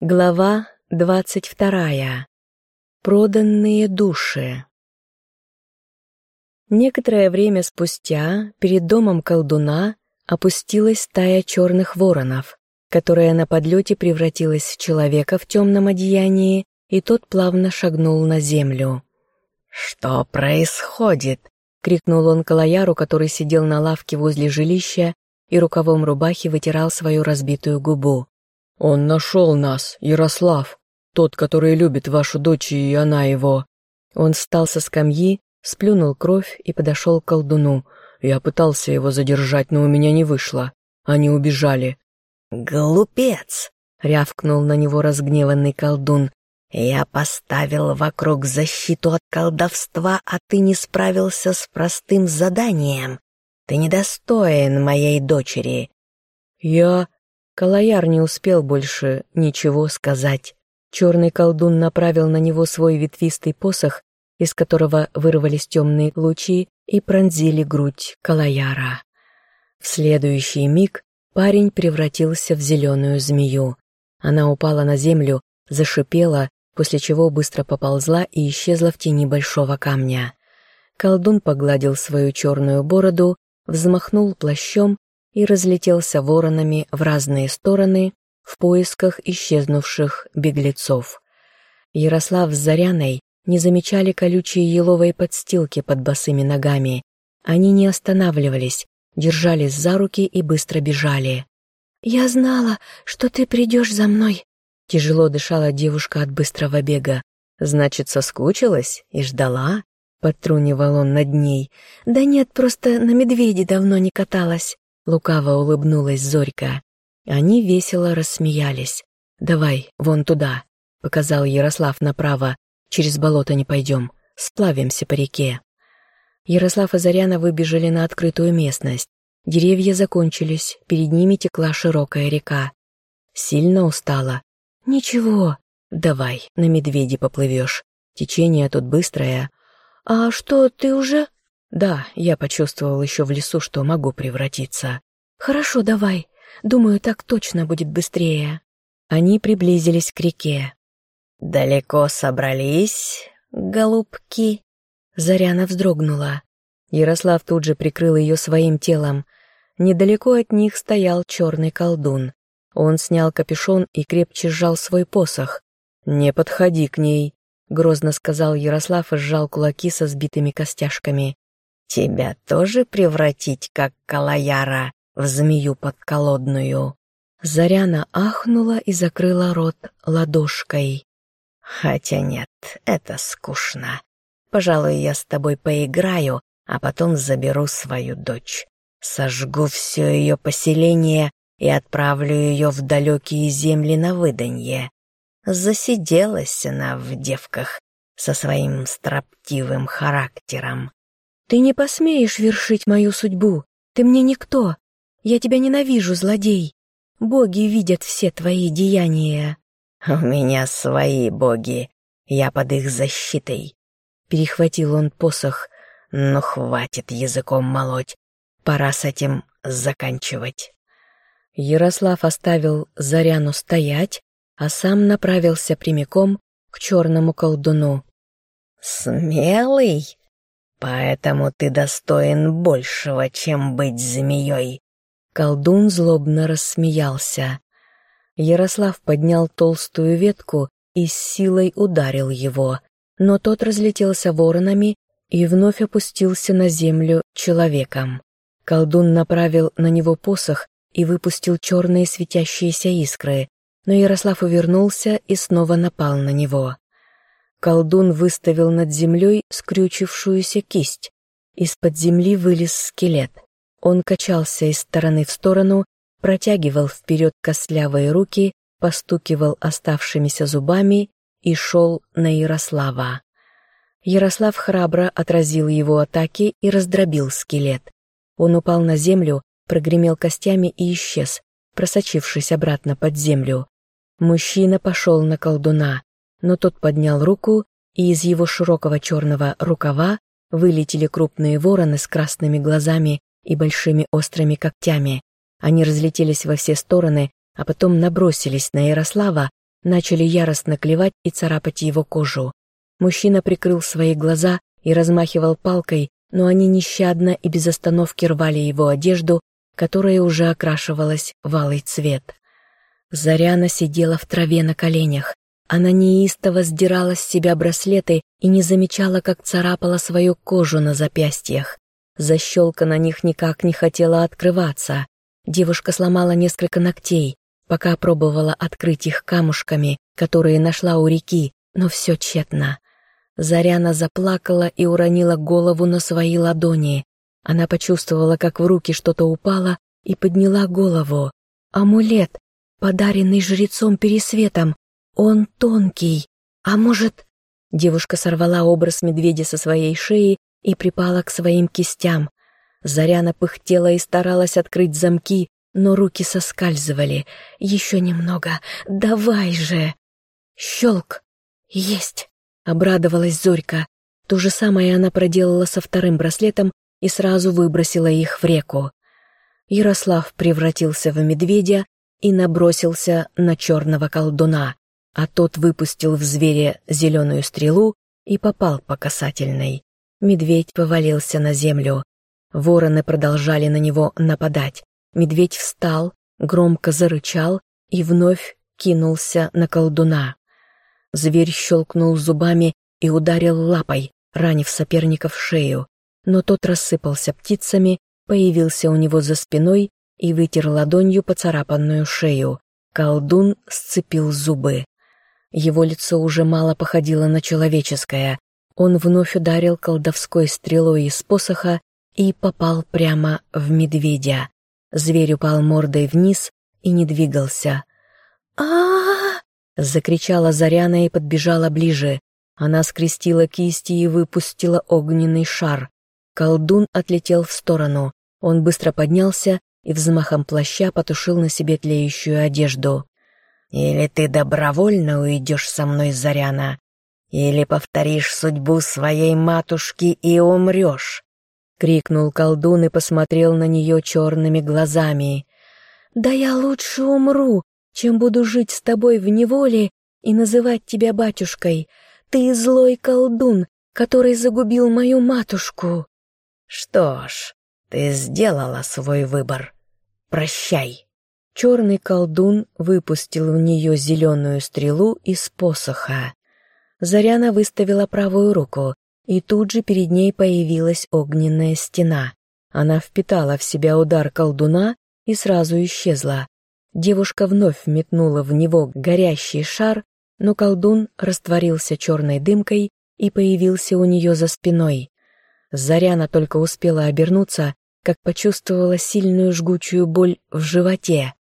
Глава двадцать вторая. Проданные души. Некоторое время спустя перед домом колдуна опустилась стая черных воронов, которая на подлете превратилась в человека в темном одеянии, и тот плавно шагнул на землю. «Что происходит?» — крикнул он Калаяру, который сидел на лавке возле жилища и рукавом рубахи вытирал свою разбитую губу. «Он нашел нас, Ярослав, тот, который любит вашу дочь, и она его». Он встал со скамьи, сплюнул кровь и подошел к колдуну. Я пытался его задержать, но у меня не вышло. Они убежали. «Глупец!» — рявкнул на него разгневанный колдун. «Я поставил вокруг защиту от колдовства, а ты не справился с простым заданием. Ты недостоин моей дочери». «Я...» Калаяр не успел больше ничего сказать. Черный колдун направил на него свой ветвистый посох, из которого вырвались темные лучи и пронзили грудь Калаяра. В следующий миг парень превратился в зеленую змею. Она упала на землю, зашипела, после чего быстро поползла и исчезла в тени большого камня. Колдун погладил свою черную бороду, взмахнул плащом и разлетелся воронами в разные стороны в поисках исчезнувших беглецов. Ярослав с Заряной не замечали колючие еловые подстилки под босыми ногами. Они не останавливались, держались за руки и быстро бежали. «Я знала, что ты придешь за мной», — тяжело дышала девушка от быстрого бега. «Значит, соскучилась и ждала?» — подтрунивал он над ней. «Да нет, просто на медведе давно не каталась». Лукаво улыбнулась Зорька. Они весело рассмеялись. «Давай, вон туда», — показал Ярослав направо. «Через болото не пойдем, сплавимся по реке». Ярослав и Заряна выбежали на открытую местность. Деревья закончились, перед ними текла широкая река. Сильно устала. «Ничего, давай, на медведе поплывешь. Течение тут быстрое». «А что, ты уже...» Да, я почувствовал еще в лесу, что могу превратиться. Хорошо, давай. Думаю, так точно будет быстрее. Они приблизились к реке. «Далеко собрались, голубки?» Заряна вздрогнула. Ярослав тут же прикрыл ее своим телом. Недалеко от них стоял черный колдун. Он снял капюшон и крепче сжал свой посох. «Не подходи к ней», — грозно сказал Ярослав и сжал кулаки со сбитыми костяшками. Тебя тоже превратить, как Калаяра, в змею подколодную?» Заряна ахнула и закрыла рот ладошкой. «Хотя нет, это скучно. Пожалуй, я с тобой поиграю, а потом заберу свою дочь. Сожгу все ее поселение и отправлю ее в далекие земли на выданье. Засиделась она в девках со своим строптивым характером. «Ты не посмеешь вершить мою судьбу. Ты мне никто. Я тебя ненавижу, злодей. Боги видят все твои деяния». «У меня свои боги. Я под их защитой». Перехватил он посох. «Ну, хватит языком молоть. Пора с этим заканчивать». Ярослав оставил Заряну стоять, а сам направился прямиком к черному колдуну. «Смелый?» Поэтому ты достоин большего, чем быть змеей. Колдун злобно рассмеялся. Ярослав поднял толстую ветку и с силой ударил его, но тот разлетелся воронами и вновь опустился на землю человеком. Колдун направил на него посох и выпустил черные светящиеся искры, но Ярослав увернулся и снова напал на него. Колдун выставил над землей скрючившуюся кисть. Из-под земли вылез скелет. Он качался из стороны в сторону, протягивал вперед костлявые руки, постукивал оставшимися зубами и шел на Ярослава. Ярослав храбро отразил его атаки и раздробил скелет. Он упал на землю, прогремел костями и исчез, просочившись обратно под землю. Мужчина пошел на колдуна но тот поднял руку, и из его широкого черного рукава вылетели крупные вороны с красными глазами и большими острыми когтями. Они разлетелись во все стороны, а потом набросились на Ярослава, начали яростно клевать и царапать его кожу. Мужчина прикрыл свои глаза и размахивал палкой, но они нещадно и без остановки рвали его одежду, которая уже окрашивалась в алый цвет. Заряна сидела в траве на коленях. Она неистово сдирала с себя браслеты и не замечала, как царапала свою кожу на запястьях. Защелка на них никак не хотела открываться. Девушка сломала несколько ногтей, пока пробовала открыть их камушками, которые нашла у реки, но все тщетно. Заряна заплакала и уронила голову на свои ладони. Она почувствовала, как в руки что-то упало, и подняла голову. Амулет, подаренный жрецом Пересветом. Он тонкий. А может... Девушка сорвала образ медведя со своей шеи и припала к своим кистям. Заряна пыхтела и старалась открыть замки, но руки соскальзывали. «Еще немного. Давай же!» Щелк. «Есть!» Обрадовалась Зорька. То же самое она проделала со вторым браслетом и сразу выбросила их в реку. Ярослав превратился в медведя и набросился на черного колдуна, а тот выпустил в зверя зеленую стрелу и попал по касательной. Медведь повалился на землю. Вороны продолжали на него нападать. Медведь встал, громко зарычал и вновь кинулся на колдуна. Зверь щелкнул зубами и ударил лапой, ранив соперника в шею, но тот рассыпался птицами, появился у него за спиной и вытер ладонью поцарапанную шею. Колдун сцепил зубы. Его лицо уже мало походило на человеческое. Он вновь ударил колдовской стрелой из посоха и попал прямо в медведя. Зверь упал мордой вниз и не двигался. а Закричала Заряна и подбежала ближе. Она скрестила кисти и выпустила огненный шар. Колдун отлетел в сторону. Он быстро поднялся и взмахом плаща потушил на себе тлеющую одежду. «Или ты добровольно уйдешь со мной, Заряна, или повторишь судьбу своей матушки и умрешь!» — крикнул колдун и посмотрел на нее черными глазами. «Да я лучше умру, чем буду жить с тобой в неволе и называть тебя батюшкой. Ты злой колдун, который загубил мою матушку». «Что ж, ты сделала свой выбор. Прощай». Черный колдун выпустил в нее зеленую стрелу из посоха. Заряна выставила правую руку, и тут же перед ней появилась огненная стена. Она впитала в себя удар колдуна и сразу исчезла, Девушка вновь метнула в него горящий шар, но колдун растворился черной дымкой и появился у нее за спиной. Заряна только успела обернуться, как почувствовала сильную жгучую боль в животе.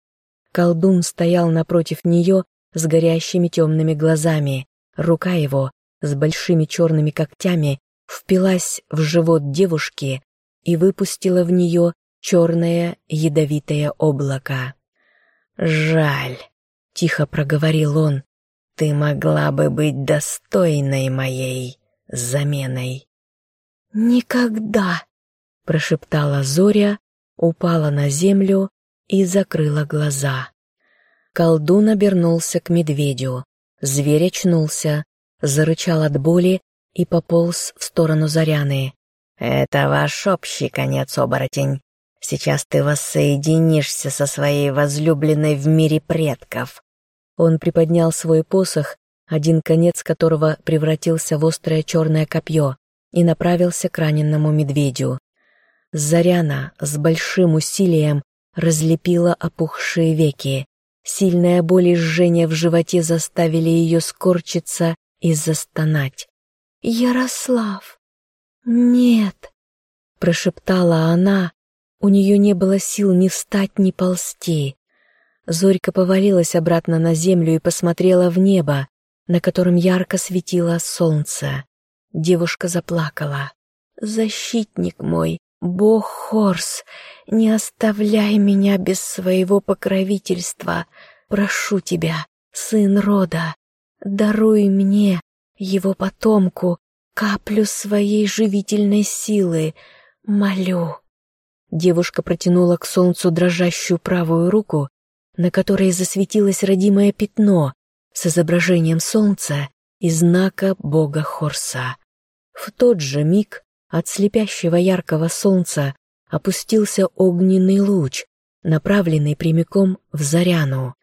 Колдун стоял напротив нее с горящими темными глазами. Рука его с большими черными когтями впилась в живот девушки и выпустила в нее черное ядовитое облако. «Жаль», — тихо проговорил он, — «ты могла бы быть достойной моей заменой». «Никогда», — прошептала Зоря, упала на землю и закрыла глаза. Колдун обернулся к медведю. Зверь очнулся, зарычал от боли и пополз в сторону Заряны. «Это ваш общий конец, оборотень. Сейчас ты воссоединишься со своей возлюбленной в мире предков». Он приподнял свой посох, один конец которого превратился в острое черное копье, и направился к раненному медведю. Заряна с большим усилием разлепила опухшие веки. Сильная боль и жжение в животе заставили ее скорчиться и застонать. «Ярослав! Нет!» — прошептала она, у нее не было сил ни встать, ни ползти. Зорька повалилась обратно на землю и посмотрела в небо, на котором ярко светило солнце. Девушка заплакала. «Защитник мой, бог Хорс, не оставляй меня без своего покровительства. Прошу тебя, сын рода, даруй мне, его потомку, каплю своей живительной силы. Молю». Девушка протянула к солнцу дрожащую правую руку, на которой засветилось родимое пятно, с изображением солнца и знака бога Хорса. В тот же миг от слепящего яркого солнца опустился огненный луч, направленный прямиком в Заряну.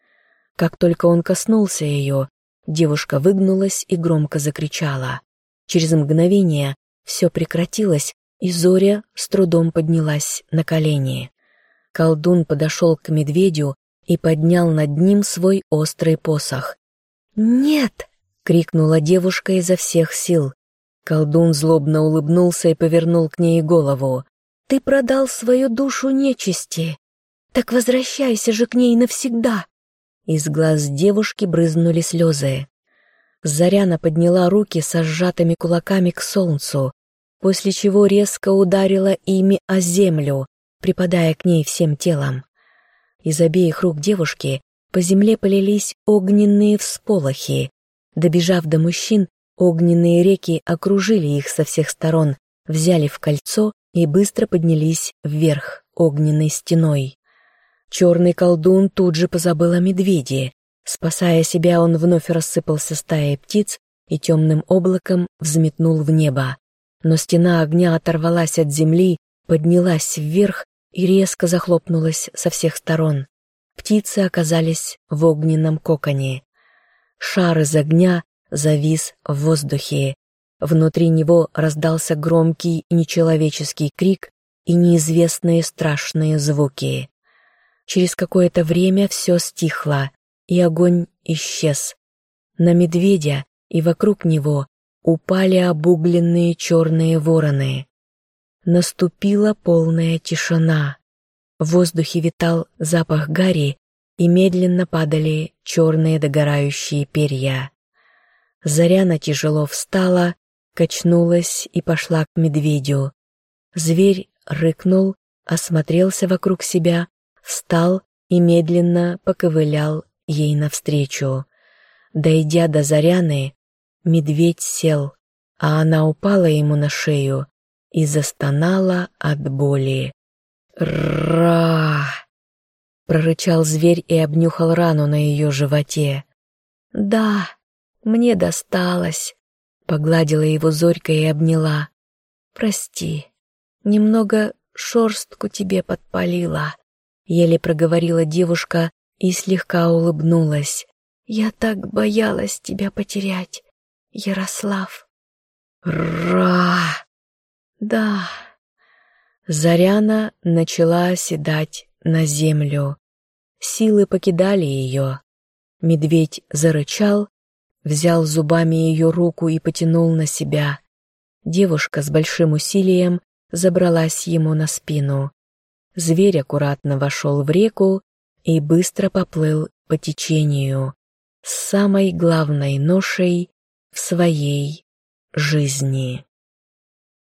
Как только он коснулся ее, девушка выгнулась и громко закричала. Через мгновение все прекратилось, и Зоря с трудом поднялась на колени. Колдун подошел к медведю и поднял над ним свой острый посох. «Нет!» — крикнула девушка изо всех сил. Колдун злобно улыбнулся и повернул к ней голову. «Ты продал свою душу нечисти. Так возвращайся же к ней навсегда!» Из глаз девушки брызнули слезы. Заряна подняла руки со сжатыми кулаками к солнцу, после чего резко ударила ими о землю, припадая к ней всем телом. Из обеих рук девушки по земле полились огненные всполохи. Добежав до мужчин, огненные реки окружили их со всех сторон, взяли в кольцо и быстро поднялись вверх огненной стеной. Черный колдун тут же позабыл о медведе. Спасая себя, он вновь рассыпался стаей птиц и темным облаком взметнул в небо. Но стена огня оторвалась от земли, поднялась вверх и резко захлопнулась со всех сторон. Птицы оказались в огненном коконе. Шар из огня завис в воздухе. Внутри него раздался громкий нечеловеческий крик и неизвестные страшные звуки. Через какое-то время все стихло, и огонь исчез. На медведя и вокруг него упали обугленные черные вороны. Наступила полная тишина. В воздухе витал запах гари, и медленно падали черные догорающие перья. Заряна тяжело встала, качнулась и пошла к медведю. Зверь рыкнул, осмотрелся вокруг себя, встал и медленно поковылял ей навстречу. Дойдя до Заряны, медведь сел, а она упала ему на шею и застонала от боли. «Ра!» — прорычал зверь и обнюхал рану на ее животе. «Да, мне досталось», — погладила его Зорька и обняла. «Прости, немного шорстку тебе подпалила», — еле проговорила девушка и слегка улыбнулась. «Я так боялась тебя потерять, Ярослав». «Ра!» Да. Заряна начала оседать на землю. Силы покидали ее. Медведь зарычал, взял зубами ее руку и потянул на себя. Девушка с большим усилием забралась ему на спину. Зверь аккуратно вошел в реку и быстро поплыл по течению с самой главной ношей в своей жизни.